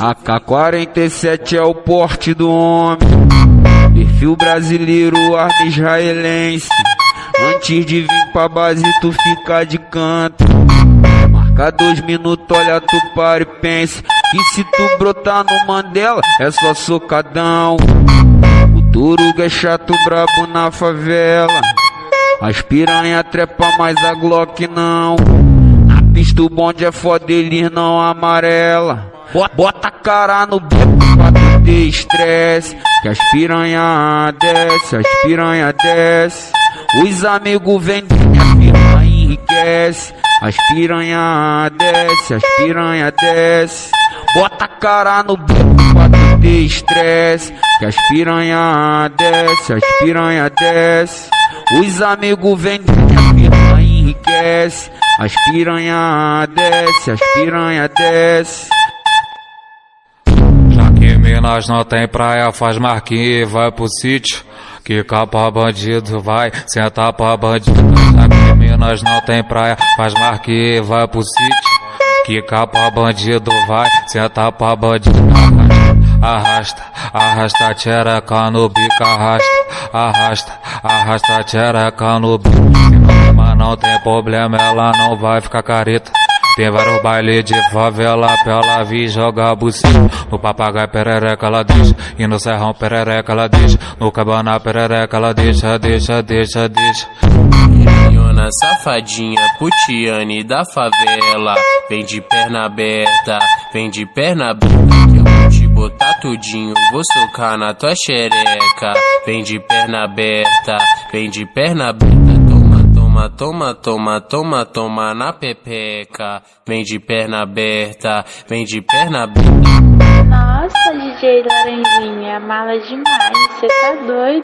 AK-47 é o porte do homem. Perfil brasileiro, arma israelense. Antes de vir pra base, tu fica de canto. Marca dois minutos, olha tu para e pensa. Que se tu brotar no Mandela, é só socadão. O Turuga é chato, brabo na favela. As piranha trepa, mas a Glock não. Pista o bonde é foda, eles não amarela. Bota a cara no beco pra ter estresse. Que as piranha desce, as piranha desce. Os amigos vendem, a firma enriquece. As piranha desce, as piranha desce. Bota a cara no beco pra ter estresse. Que as piranha desce, as piranha desce. Os amigos vendem, a firma enriquece. As piranha desce, as piranha desce. Já que Minas não tem praia, faz marquinha e vai pro sítio. Que capa bandido vai, senta pra bandido. Já que Minas não tem praia, faz marquinha e vai pro sítio. Que capa bandido vai, senta pra bandido. Arrasta, arrasta, tchereca no bico, arrasta, arrasta, arrasta, tchereca no bico. Mas não tem problema, ela não vai ficar careta. Tem vários bailes de favela pra ela vir jogar buceta. No papagaio perereca ela deixa, e no serrão perereca ela deixa. No cabana perereca ela deixa, deixa, deixa, deixa. Minhona safadinha, putiane da favela. Vem de perna aberta, vem de perna aberta. Botar tudinho, vou socar na tua xereca. Vem de perna aberta, vem de perna aberta. Toma, toma, toma, toma, toma na pepeca. Vem de perna aberta, vem de perna aberta. Nossa, DJ Laranjinha, mala demais, você tá doido?